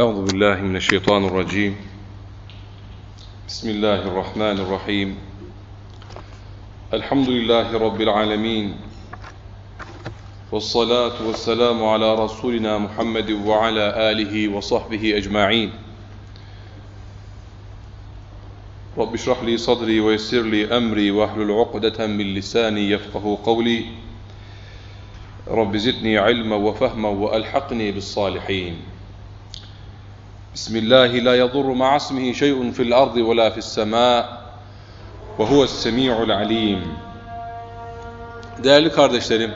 أعوذ بالله من الشيطان الرجيم. بسم الله الرحمن الرحيم. الحمد لله رب العالمين. والصلاة والسلام على رسولنا محمد وعلى آله وصحبه أجمعين. رب اشرح لي صدري ويسر لي أمري واحلل عقدة من لساني يفقه قولي. رب زدني علما وفهما وألحقني بالصالحين. بسم الله لا يضر مع اسمه شيء في الأرض ولا في السماء وهو السميع العليم Değerli kardeşlerim,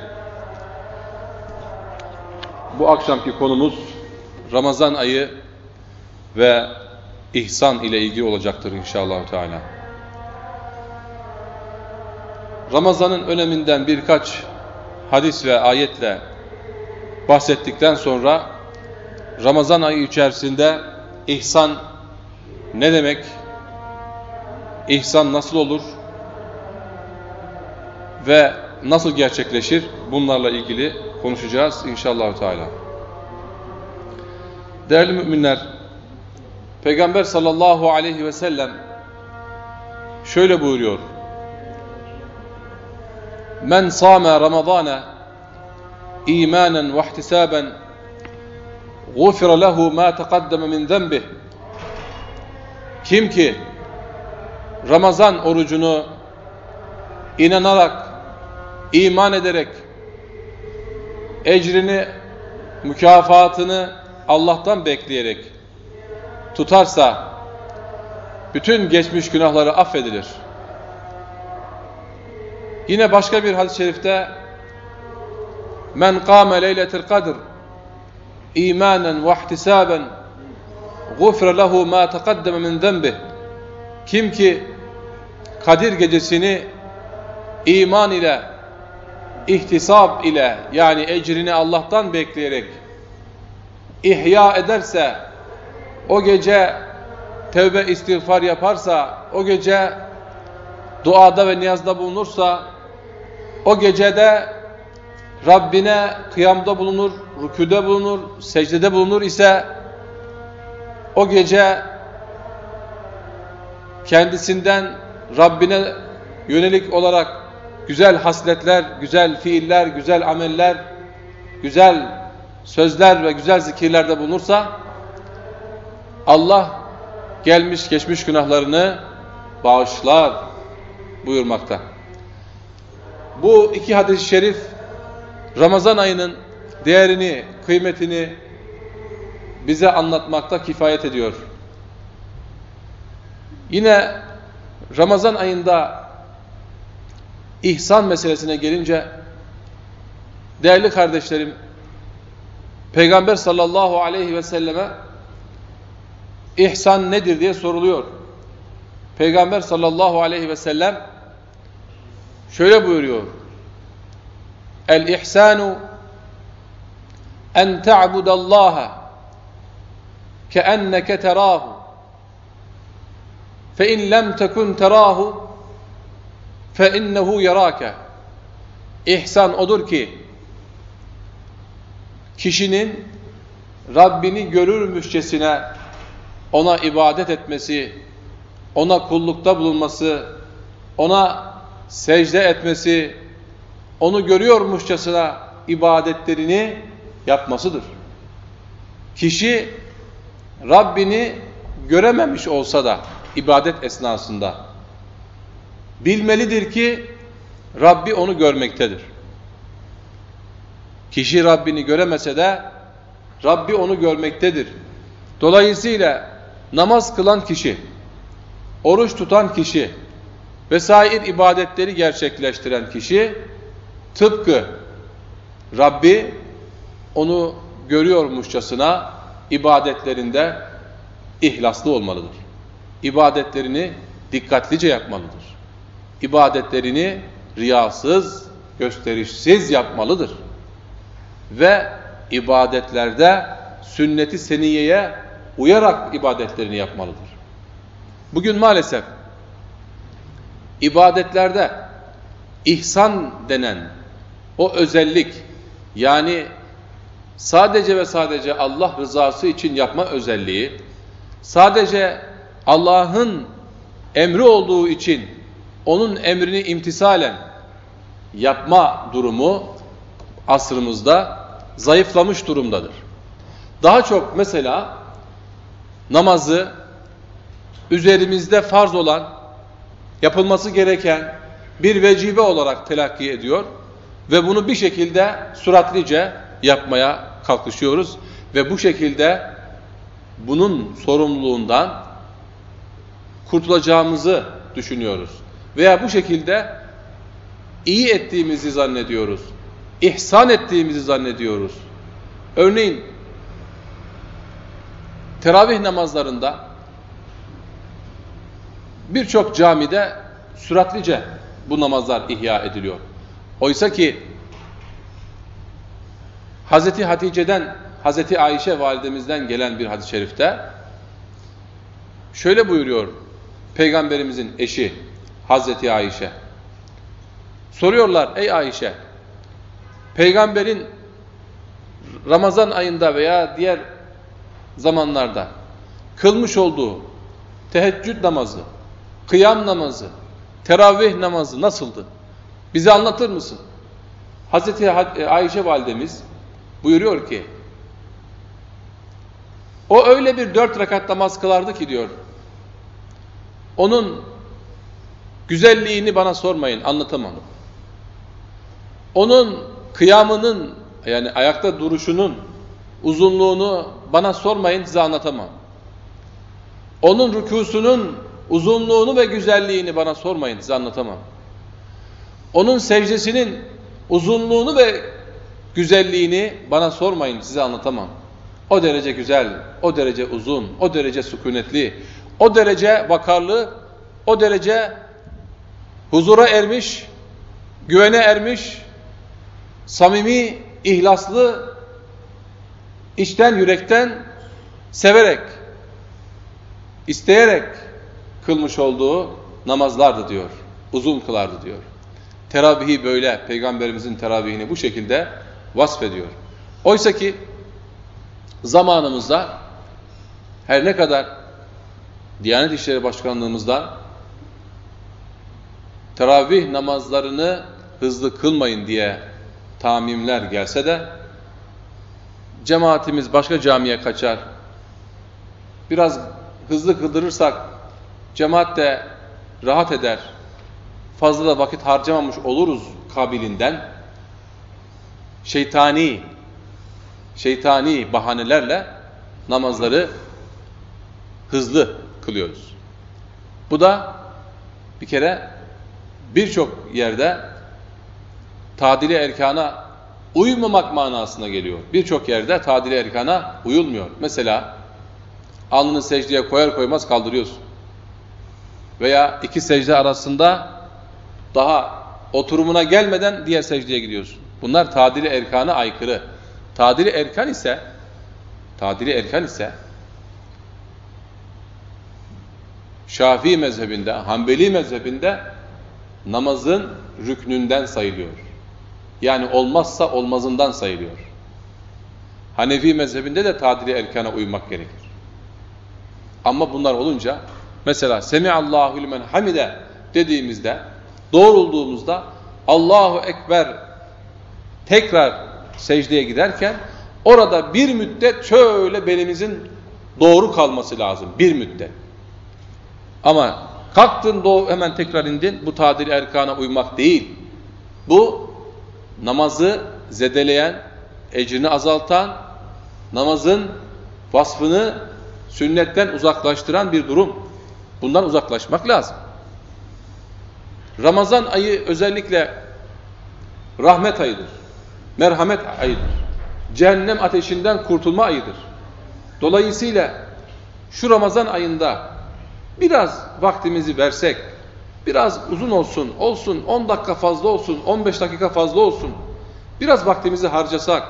bu akşamki konumuz Ramazan ayı ve ihsan ile ilgili olacaktır inşallah Teala. Ramazan'ın öneminden birkaç hadis ve ayetle bahsettikten sonra Ramazan ayı içerisinde ihsan ne demek? İhsan nasıl olur? Ve nasıl gerçekleşir? Bunlarla ilgili konuşacağız inşallah Teala. Değerli müminler, Peygamber sallallahu aleyhi ve sellem şöyle buyuruyor. Men sâme Ramazâne imanen ve ihtisaben غُفِرَ لَهُ مَا تَقَدَّمَ مِنْ ذَنْبِهِ Kim ki Ramazan orucunu inanarak, iman ederek, ecrini, mükafatını Allah'tan bekleyerek tutarsa, bütün geçmiş günahları affedilir. Yine başka bir hadis-i şerifte Men kâme leyletil kadr imanen ve ihtisaben gufre lehu ma taqaddeme min zenbih kim ki Kadir gecesini iman ile ihtisab ile yani ecrini Allah'tan bekleyerek ihya ederse o gece tevbe istiğfar yaparsa o gece duada ve niyazda bulunursa o gecede Rabbine kıyamda bulunur, rüküde bulunur, secdede bulunur ise o gece kendisinden Rabbine yönelik olarak güzel hasletler, güzel fiiller, güzel ameller, güzel sözler ve güzel zikirlerde bulunursa Allah gelmiş geçmiş günahlarını bağışlar buyurmakta. Bu iki hadis-i şerif Ramazan ayının değerini, kıymetini bize anlatmakta kifayet ediyor. Yine Ramazan ayında ihsan meselesine gelince değerli kardeşlerim Peygamber sallallahu aleyhi ve selleme ihsan nedir diye soruluyor. Peygamber sallallahu aleyhi ve sellem şöyle buyuruyor. El-ihsanu en ta'budallaha keenneke terahu fe in lem tekun terahu fe innehu yarake İhsan odur ki kişinin Rabbini görürmüşçesine ona ibadet etmesi, ona kullukta bulunması, ona secde etmesi, onu görüyormuşçasına ibadetlerini yapmasıdır. Kişi Rabbini görememiş olsa da ibadet esnasında bilmelidir ki Rabbi onu görmektedir. Kişi Rabbini göremese de Rabbi onu görmektedir. Dolayısıyla namaz kılan kişi, oruç tutan kişi vesair ibadetleri gerçekleştiren kişi tıpkı Rabbi onu görüyormuşçasına ibadetlerinde ihlaslı olmalıdır. İbadetlerini dikkatlice yapmalıdır. İbadetlerini riyasız, gösterişsiz yapmalıdır. Ve ibadetlerde sünneti seniyeye uyarak ibadetlerini yapmalıdır. Bugün maalesef ibadetlerde ihsan denen o özellik yani sadece ve sadece Allah rızası için yapma özelliği, sadece Allah'ın emri olduğu için onun emrini imtisalen yapma durumu asrımızda zayıflamış durumdadır. Daha çok mesela namazı üzerimizde farz olan, yapılması gereken bir vecibe olarak telakki ediyor ve bunu bir şekilde suratlice yapmaya kalkışıyoruz ve bu şekilde bunun sorumluluğundan kurtulacağımızı düşünüyoruz. Veya bu şekilde iyi ettiğimizi zannediyoruz. İhsan ettiğimizi zannediyoruz. Örneğin teravih namazlarında birçok camide süratlice bu namazlar ihya ediliyor. Oysa ki Hazreti Hatice'den, Hazreti Ayşe validemizden gelen bir hadis-i şerifte şöyle buyuruyor Peygamberimizin eşi Hazreti Ayşe. Soruyorlar ey Ayşe, Peygamberin Ramazan ayında veya diğer zamanlarda kılmış olduğu teheccüd namazı, kıyam namazı, teravih namazı nasıldı? Bize anlatır mısın? Hazreti Ayşe validemiz buyuruyor ki o öyle bir dört rekat namaz kılardı ki diyor onun güzelliğini bana sormayın anlatamam. Onun kıyamının yani ayakta duruşunun uzunluğunu bana sormayın size anlatamam. Onun rükusunun uzunluğunu ve güzelliğini bana sormayın size anlatamam. Onun secdesinin uzunluğunu ve güzelliğini bana sormayın size anlatamam. O derece güzel, o derece uzun, o derece sükunetli, o derece vakarlı, o derece huzura ermiş, güvene ermiş, samimi, ihlaslı, içten yürekten severek, isteyerek kılmış olduğu namazlardı diyor. Uzun kılardı diyor. Teravihi böyle, Peygamberimizin teravihini bu şekilde vasfediyor. Oysa ki zamanımızda her ne kadar Diyanet İşleri Başkanlığımızda teravih namazlarını hızlı kılmayın diye tamimler gelse de cemaatimiz başka camiye kaçar. Biraz hızlı kıldırırsak cemaat de rahat eder. Fazla da vakit harcamamış oluruz kabilinden. Şeytani şeytani bahanelerle namazları hızlı kılıyoruz. Bu da bir kere birçok yerde tadili erkana uymamak manasına geliyor. Birçok yerde tadili erkana uyulmuyor. Mesela alnını secdeye koyar koymaz kaldırıyorsun. Veya iki secde arasında daha oturumuna gelmeden diğer secdeye gidiyorsun. Bunlar tadili erkana aykırı. Tadili erkan ise tadili erkan ise Şafii mezhebinde, Hanbeli mezhebinde namazın rüknünden sayılıyor. Yani olmazsa olmazından sayılıyor. Hanefi mezhebinde de tadili erkana uymak gerekir. Ama bunlar olunca mesela Semiallahu limen hamide dediğimizde doğrulduğumuzda Allahu Ekber tekrar secdeye giderken orada bir müddet şöyle belimizin doğru kalması lazım. Bir müddet. Ama kalktın doğu hemen tekrar indin. Bu tadil erkana uymak değil. Bu namazı zedeleyen, ecrini azaltan, namazın vasfını sünnetten uzaklaştıran bir durum. Bundan uzaklaşmak lazım. Ramazan ayı özellikle rahmet ayıdır. Merhamet ayıdır. Cehennem ateşinden kurtulma ayıdır. Dolayısıyla şu Ramazan ayında biraz vaktimizi versek, biraz uzun olsun, olsun 10 dakika fazla olsun, 15 dakika fazla olsun, biraz vaktimizi harcasak,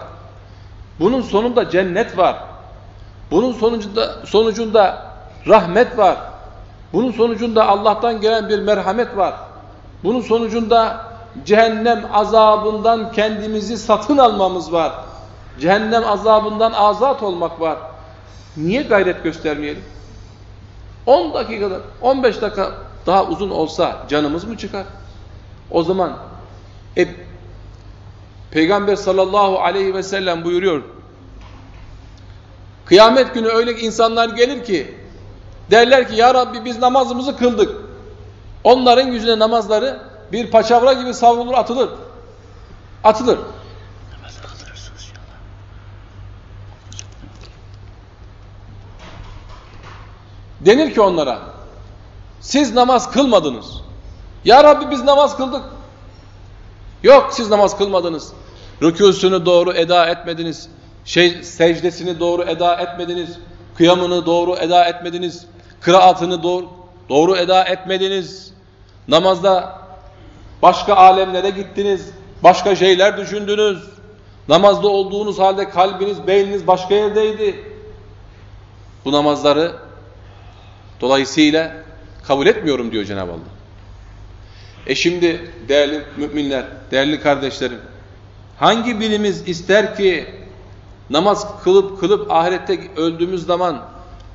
bunun sonunda cennet var, bunun sonucunda, sonucunda rahmet var, bunun sonucunda Allah'tan gelen bir merhamet var, bunun sonucunda cehennem azabından kendimizi satın almamız var. cehennem azabından azat olmak var. Niye gayret göstermeyelim? 10 dakikada, 15 dakika daha uzun olsa canımız mı çıkar? O zaman e, Peygamber sallallahu aleyhi ve sellem buyuruyor. Kıyamet günü öyle insanlar gelir ki derler ki ya Rabbi biz namazımızı kıldık. Onların yüzüne namazları bir paçavra gibi savrulur atılır. Atılır. Denir ki onlara siz namaz kılmadınız. Ya Rabbi biz namaz kıldık. Yok siz namaz kılmadınız. Rükûsünü doğru eda etmediniz. Şey, secdesini doğru eda etmediniz. Kıyamını doğru eda etmediniz. Kıraatını doğru, doğru eda etmediniz. Namazda başka alemlere gittiniz. Başka şeyler düşündünüz. Namazda olduğunuz halde kalbiniz, beyniniz başka yerdeydi. Bu namazları dolayısıyla kabul etmiyorum diyor Cenab-ı Allah. E şimdi değerli müminler, değerli kardeşlerim, hangi birimiz ister ki namaz kılıp kılıp ahirette öldüğümüz zaman,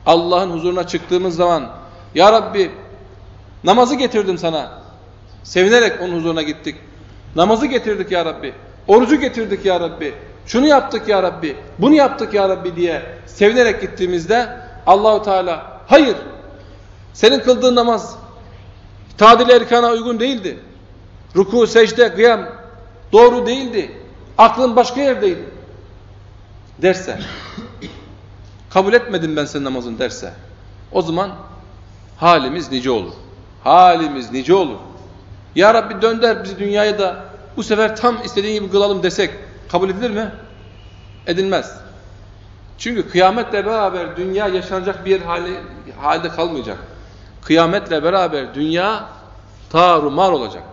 Allah'ın huzuruna çıktığımız zaman, Ya Rabbi namazı getirdim sana, sevinerek onun huzuruna gittik. Namazı getirdik Ya Rabbi, orucu getirdik Ya Rabbi, şunu yaptık Ya Rabbi, bunu yaptık Ya Rabbi diye sevinerek gittiğimizde Allahu Teala hayır senin kıldığın namaz tadil erkana uygun değildi. Ruku, secde, kıyam doğru değildi. Aklın başka yerdeydi. Derse, kabul etmedim ben senin namazın derse, o zaman halimiz nice olur. Halimiz nice olur. Ya Rabbi dönder bizi dünyaya da bu sefer tam istediğin gibi kılalım desek kabul edilir mi? Edilmez. Çünkü kıyametle beraber dünya yaşanacak bir hali, halde kalmayacak. Kıyametle beraber dünya tarumar olacak.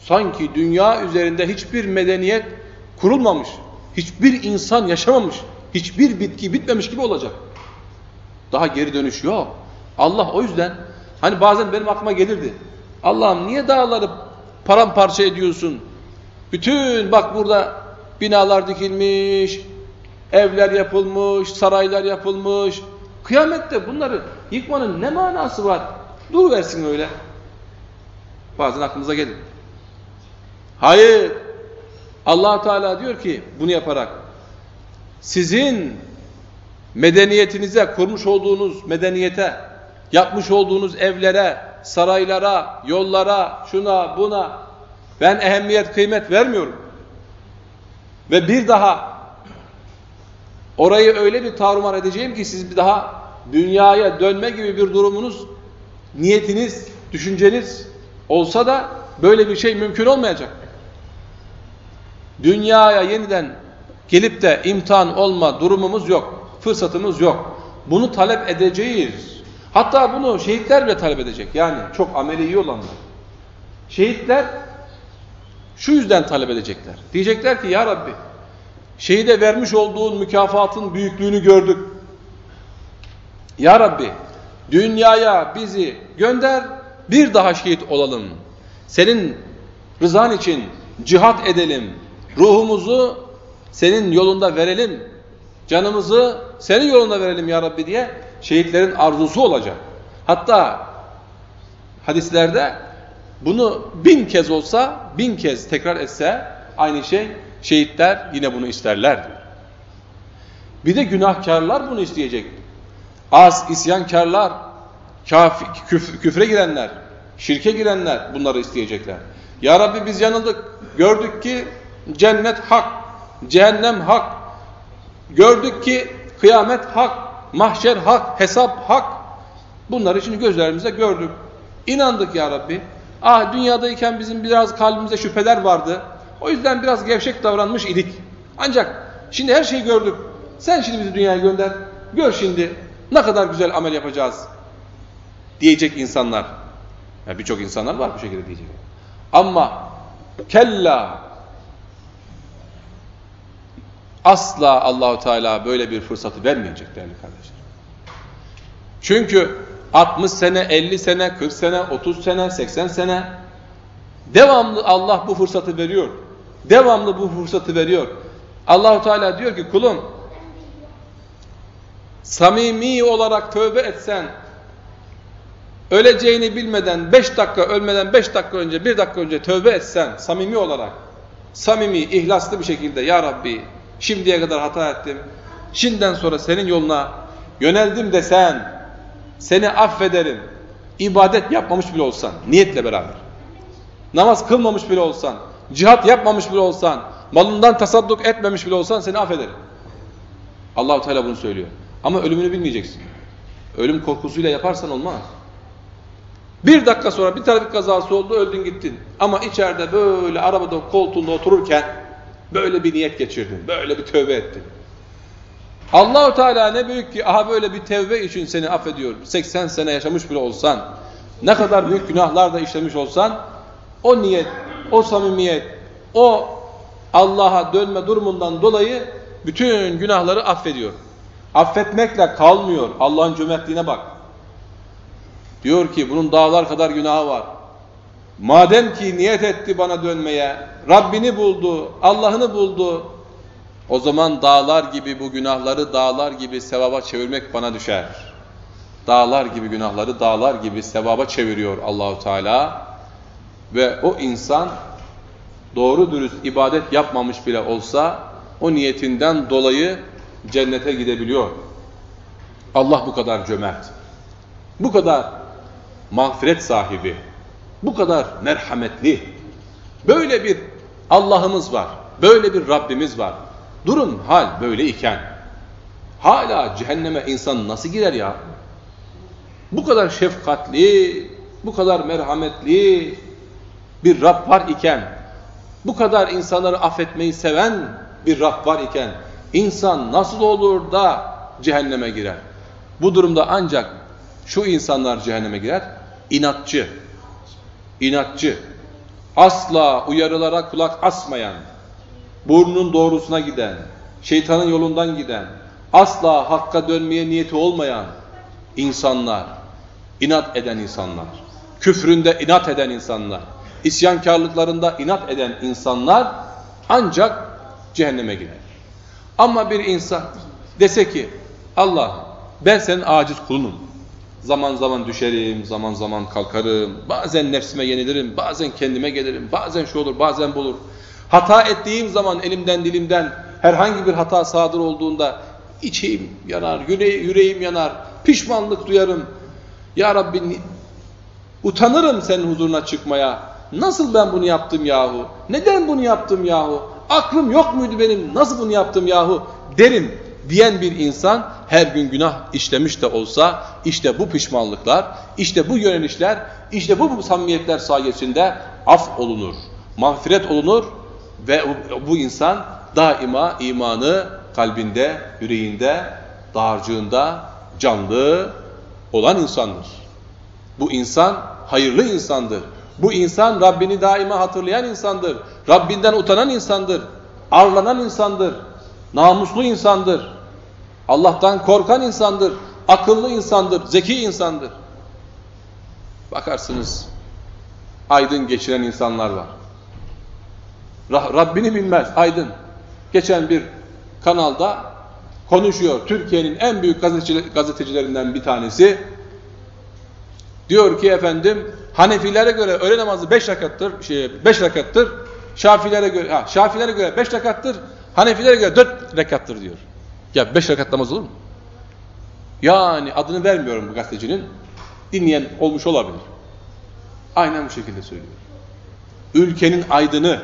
Sanki dünya üzerinde hiçbir medeniyet kurulmamış, hiçbir insan yaşamamış, hiçbir bitki bitmemiş gibi olacak. Daha geri dönüş yok. Allah o yüzden hani bazen benim aklıma gelirdi. Allah'ım niye dağları paramparça ediyorsun? Bütün bak burada binalar dikilmiş, evler yapılmış, saraylar yapılmış. Kıyamette bunları yıkmanın ne manası var? Dur versin öyle. Bazen aklımıza gelir. Hayır. allah Teala diyor ki bunu yaparak sizin medeniyetinize, kurmuş olduğunuz medeniyete, yapmış olduğunuz evlere, saraylara, yollara, şuna, buna ben ehemmiyet, kıymet vermiyorum. Ve bir daha orayı öyle bir tarumar edeceğim ki siz bir daha dünyaya dönme gibi bir durumunuz, niyetiniz, düşünceniz olsa da böyle bir şey mümkün olmayacak. Dünyaya yeniden gelip de imtihan olma durumumuz yok. Fırsatımız yok. Bunu talep edeceğiz. Hatta bunu şehitler bile talep edecek. Yani çok ameli iyi olanlar. Şehitler şu yüzden talep edecekler. Diyecekler ki ya Rabbi şehide vermiş olduğun mükafatın büyüklüğünü gördük. Ya Rabbi dünyaya bizi gönder bir daha şehit olalım. Senin rızan için cihat edelim. Ruhumuzu senin yolunda verelim. Canımızı senin yolunda verelim ya Rabbi diye şehitlerin arzusu olacak. Hatta hadislerde bunu bin kez olsa, bin kez tekrar etse aynı şey şehitler yine bunu isterler. Bir de günahkarlar bunu isteyecek. Az isyankarlar, kafir, küf, küfre girenler, şirke girenler bunları isteyecekler. Ya Rabbi biz yanıldık. Gördük ki cennet hak, cehennem hak. Gördük ki kıyamet hak, mahşer hak, hesap hak. Bunları şimdi gözlerimizde gördük. İnandık ya Rabbi. Ah dünyadayken bizim biraz kalbimizde şüpheler vardı. O yüzden biraz gevşek davranmış idik. Ancak şimdi her şeyi gördük. Sen şimdi bizi dünyaya gönder. Gör şimdi ne kadar güzel amel yapacağız diyecek insanlar. Yani Birçok insanlar var bu şekilde diyecek. Ama kella asla Allahu Teala böyle bir fırsatı vermeyecek değerli kardeşler. Çünkü 60 sene, 50 sene, 40 sene, 30 sene, 80 sene devamlı Allah bu fırsatı veriyor. Devamlı bu fırsatı veriyor. Allahu Teala diyor ki kulum samimi olarak tövbe etsen öleceğini bilmeden 5 dakika ölmeden 5 dakika önce 1 dakika önce tövbe etsen samimi olarak samimi ihlaslı bir şekilde ya Rabbi şimdiye kadar hata ettim. Şimdiden sonra senin yoluna yöneldim desen seni affederim. İbadet yapmamış bile olsan niyetle beraber. Namaz kılmamış bile olsan cihat yapmamış bile olsan malından tasadduk etmemiş bile olsan seni affederim. Allahu Teala bunu söylüyor. Ama ölümünü bilmeyeceksin. Ölüm korkusuyla yaparsan olmaz. Bir dakika sonra bir trafik kazası oldu öldün gittin. Ama içeride böyle arabada koltuğunda otururken böyle bir niyet geçirdin. Böyle bir tövbe ettin. Allahu Teala ne büyük ki aha böyle bir tevbe için seni affediyor. 80 sene yaşamış bile olsan, ne kadar büyük günahlar da işlemiş olsan, o niyet, o samimiyet, o Allah'a dönme durumundan dolayı bütün günahları affediyor. Affetmekle kalmıyor. Allah'ın cömertliğine bak. Diyor ki bunun dağlar kadar günahı var. Madem ki niyet etti bana dönmeye, Rabbini buldu, Allah'ını buldu, o zaman dağlar gibi bu günahları dağlar gibi sevaba çevirmek bana düşer. Dağlar gibi günahları dağlar gibi sevaba çeviriyor Allahu Teala. Ve o insan doğru dürüst ibadet yapmamış bile olsa o niyetinden dolayı cennete gidebiliyor. Allah bu kadar cömert. Bu kadar mağfiret sahibi, bu kadar merhametli, böyle bir Allah'ımız var, böyle bir Rabbimiz var. Durum hal böyle iken, hala cehenneme insan nasıl girer ya? Bu kadar şefkatli, bu kadar merhametli bir Rab var iken, bu kadar insanları affetmeyi seven bir Rab var iken, insan nasıl olur da cehenneme girer? Bu durumda ancak şu insanlar cehenneme girer. İnatçı, inatçı, asla uyarılara kulak asmayan, burnunun doğrusuna giden, şeytanın yolundan giden, asla hakka dönmeye niyeti olmayan insanlar, inat eden insanlar, küfründe inat eden insanlar, isyankarlıklarında inat eden insanlar ancak cehenneme girer. Ama bir insan dese ki Allah ben senin aciz kulunum. Zaman zaman düşerim, zaman zaman kalkarım. Bazen nefsime yenilirim, bazen kendime gelirim. Bazen şu olur, bazen bu olur. Hata ettiğim zaman elimden dilimden herhangi bir hata sadır olduğunda içim yanar, yüreğim yanar, pişmanlık duyarım. Ya Rabbi utanırım senin huzuruna çıkmaya. Nasıl ben bunu yaptım yahu? Neden bunu yaptım yahu? Aklım yok muydu benim? Nasıl bunu yaptım yahu? Derim diyen bir insan her gün günah işlemiş de olsa işte bu pişmanlıklar, işte bu yönelişler, işte bu, bu samimiyetler sayesinde af olunur, mağfiret olunur ve bu insan daima imanı kalbinde, yüreğinde, dağarcığında canlı olan insandır. Bu insan hayırlı insandır. Bu insan Rabbini daima hatırlayan insandır. Rabbinden utanan insandır. Arlanan insandır. Namuslu insandır. Allah'tan korkan insandır, akıllı insandır, zeki insandır. Bakarsınız aydın geçiren insanlar var. Rabbini bilmez, aydın. Geçen bir kanalda konuşuyor. Türkiye'nin en büyük gazetecilerinden bir tanesi. Diyor ki efendim Hanefilere göre öğle namazı 5 rakattır, şey 5 rakattır. Şafilere göre ha, Şafilere göre 5 rakattır. Hanefilere göre 4 rekattır diyor. Ya beş rekat namaz olur mu? Yani adını vermiyorum bu gazetecinin. Dinleyen olmuş olabilir. Aynen bu şekilde söylüyor. Ülkenin aydını,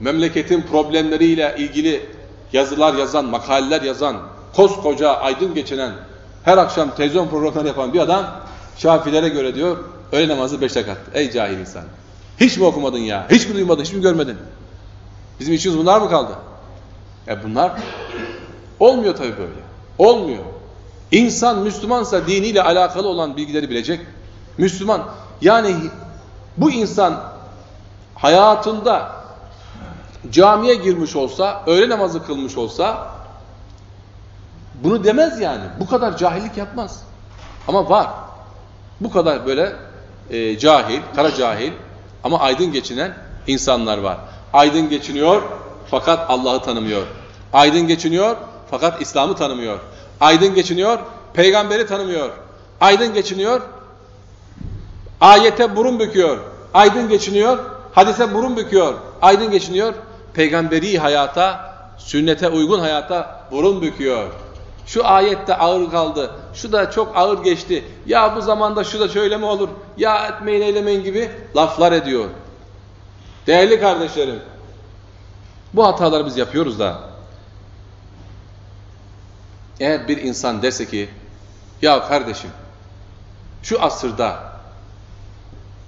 memleketin problemleriyle ilgili yazılar yazan, makaleler yazan, koskoca aydın geçinen, her akşam televizyon programları yapan bir adam, Şafilere göre diyor, öğle namazı beş rekat. Ey cahil insan! Hiç mi okumadın ya? Hiç mi duymadın? Hiç mi görmedin? Bizim içimiz bunlar mı kaldı? E bunlar olmuyor tabii böyle. Olmuyor. İnsan Müslümansa diniyle alakalı olan bilgileri bilecek. Müslüman yani bu insan hayatında camiye girmiş olsa, öğle namazı kılmış olsa bunu demez yani. Bu kadar cahillik yapmaz. Ama var. Bu kadar böyle e, cahil, kara cahil ama aydın geçinen insanlar var. Aydın geçiniyor fakat Allah'ı tanımıyor. Aydın geçiniyor fakat İslam'ı tanımıyor. Aydın geçiniyor, peygamberi tanımıyor. Aydın geçiniyor, ayete burun büküyor. Aydın geçiniyor, hadise burun büküyor. Aydın geçiniyor, peygamberi hayata, sünnete uygun hayata burun büküyor. Şu ayette ağır kaldı, şu da çok ağır geçti. Ya bu zamanda şu da şöyle mi olur? Ya etmeyin eylemeyin gibi laflar ediyor. Değerli kardeşlerim, bu hataları biz yapıyoruz da. Eğer bir insan dese ki, ya kardeşim, şu asırda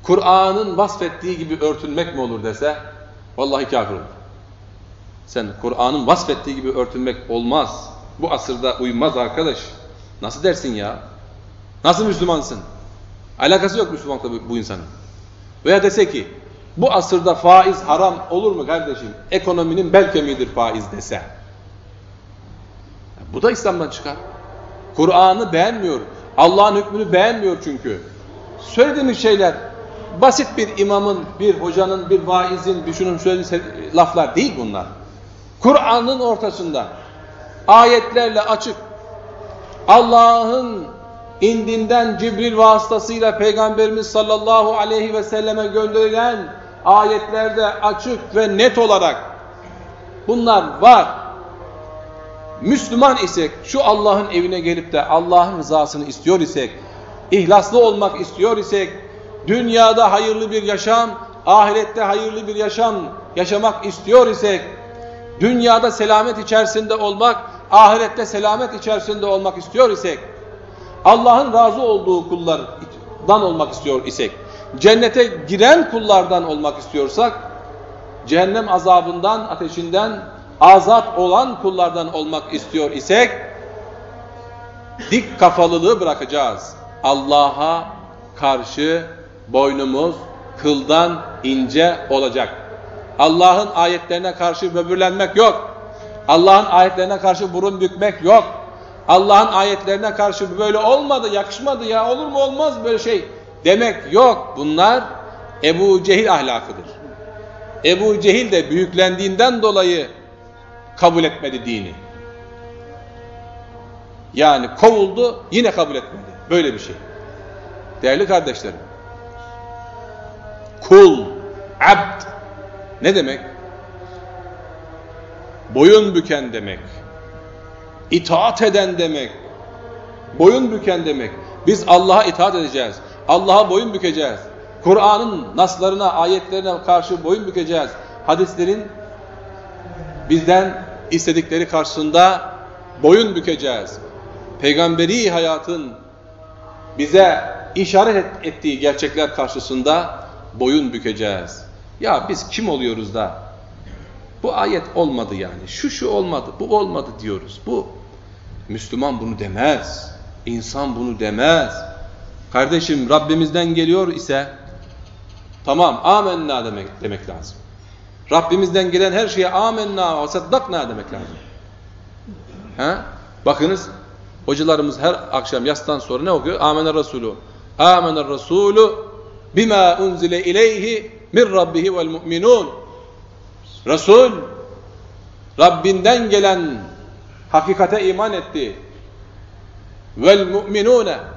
Kur'an'ın vasfettiği gibi örtünmek mi olur dese, vallahi kafir olur. Sen Kur'an'ın vasfettiği gibi örtünmek olmaz. Bu asırda uymaz arkadaş. Nasıl dersin ya? Nasıl Müslümansın? Alakası yok Müslümanla bu insanın. Veya dese ki, bu asırda faiz haram olur mu kardeşim? Ekonominin bel kemiğidir faiz dese. Bu da İslam'dan çıkar. Kur'an'ı beğenmiyor. Allah'ın hükmünü beğenmiyor çünkü. Söylediğimiz şeyler basit bir imamın, bir hocanın, bir vaizin, bir şunun söylediği laflar değil bunlar. Kur'an'ın ortasında ayetlerle açık Allah'ın indinden Cibril vasıtasıyla Peygamberimiz sallallahu aleyhi ve selleme gönderilen ayetlerde açık ve net olarak bunlar var. Müslüman isek, şu Allah'ın evine gelip de Allah'ın rızasını istiyor isek, ihlaslı olmak istiyor isek, dünyada hayırlı bir yaşam, ahirette hayırlı bir yaşam yaşamak istiyor isek, dünyada selamet içerisinde olmak, ahirette selamet içerisinde olmak istiyor isek, Allah'ın razı olduğu kullardan olmak istiyor isek, cennete giren kullardan olmak istiyorsak, cehennem azabından, ateşinden azat olan kullardan olmak istiyor isek, dik kafalılığı bırakacağız. Allah'a karşı boynumuz kıldan ince olacak. Allah'ın ayetlerine karşı böbürlenmek yok. Allah'ın ayetlerine karşı burun bükmek yok. Allah'ın ayetlerine karşı böyle olmadı, yakışmadı ya olur mu olmaz böyle şey demek yok. Bunlar Ebu Cehil ahlakıdır. Ebu Cehil de büyüklendiğinden dolayı kabul etmedi dini. Yani kovuldu yine kabul etmedi. Böyle bir şey. Değerli kardeşlerim. Kul, abd ne demek? Boyun büken demek. İtaat eden demek. Boyun büken demek. Biz Allah'a itaat edeceğiz. Allah'a boyun bükeceğiz. Kur'an'ın naslarına, ayetlerine karşı boyun bükeceğiz. Hadislerin bizden istedikleri karşısında boyun bükeceğiz. Peygamberi hayatın bize işaret ettiği gerçekler karşısında boyun bükeceğiz. Ya biz kim oluyoruz da bu ayet olmadı yani. Şu şu olmadı, bu olmadı diyoruz. Bu Müslüman bunu demez. İnsan bunu demez. Kardeşim Rabbimizden geliyor ise tamam amenna demek demek lazım. Rabbimizden gelen her şeye amenna ve saddakna demek lazım. Ha? Bakınız hocalarımız her akşam yastan sonra ne okuyor? Amener Resulü. Amener Resulü bima unzile ileyhi min rabbihi vel mu'minun. Resul Rabbinden gelen hakikate iman etti. Vel mu'minune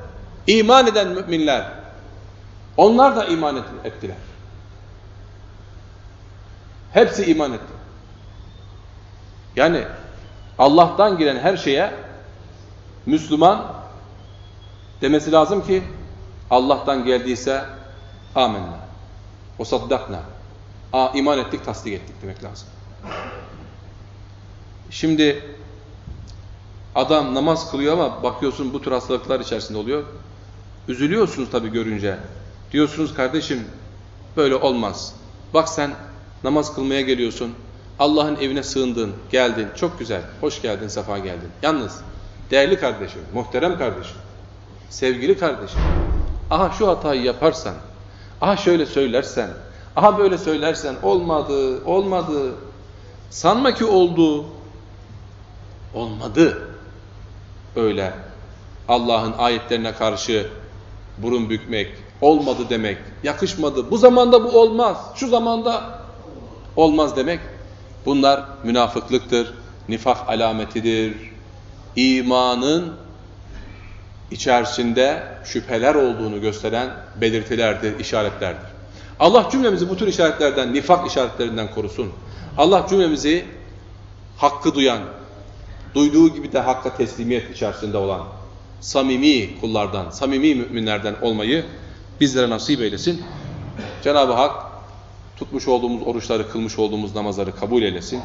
iman eden müminler onlar da iman ettiler. Hepsi iman etti. Yani Allah'tan gelen her şeye Müslüman demesi lazım ki Allah'tan geldiyse amenna. O saddakna. Aa, iman ettik, tasdik ettik demek lazım. Şimdi adam namaz kılıyor ama bakıyorsun bu tür hastalıklar içerisinde oluyor. Üzülüyorsunuz tabii görünce. Diyorsunuz kardeşim böyle olmaz. Bak sen namaz kılmaya geliyorsun. Allah'ın evine sığındın, geldin. Çok güzel. Hoş geldin, sefa geldin. Yalnız değerli kardeşim, muhterem kardeşim, sevgili kardeşim. Aha şu hatayı yaparsan, aha şöyle söylersen, aha böyle söylersen olmadı, olmadı. Sanma ki oldu. Olmadı. Öyle Allah'ın ayetlerine karşı burun bükmek, olmadı demek, yakışmadı. Bu zamanda bu olmaz, şu zamanda olmaz demek Bunlar münafıklıktır, nifak alametidir. İmanın içerisinde şüpheler olduğunu gösteren belirtilerdir, işaretlerdir. Allah cümlemizi bu tür işaretlerden, nifak işaretlerinden korusun. Allah cümlemizi hakkı duyan, duyduğu gibi de hakka teslimiyet içerisinde olan, samimi kullardan, samimi müminlerden olmayı bizlere nasip eylesin. Cenab-ı Hak tutmuş olduğumuz oruçları, kılmış olduğumuz namazları kabul eylesin.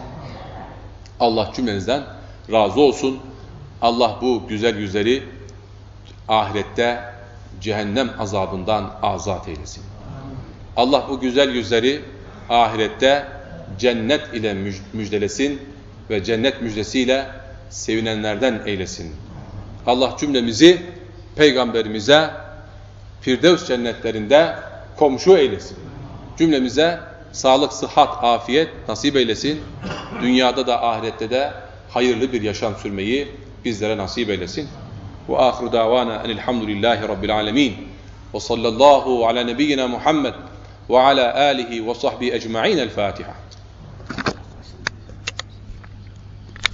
Allah cümlenizden razı olsun. Allah bu güzel yüzleri ahirette cehennem azabından azat eylesin. Allah bu güzel yüzleri ahirette cennet ile müjdelesin ve cennet müjdesiyle sevinenlerden eylesin. Allah cümlemizi peygamberimize Firdevs cennetlerinde komşu eylesin. Cümlemize sağlık, sıhhat, afiyet nasip eylesin. Dünyada da ahirette de hayırlı bir yaşam sürmeyi bizlere nasip eylesin. Ve ahiru davana enilhamdülillahi rabbil alemin. Ve sallallahu ala nebiyyina Muhammed ve ala alihi ve sahbihi ecma'in el Fatiha.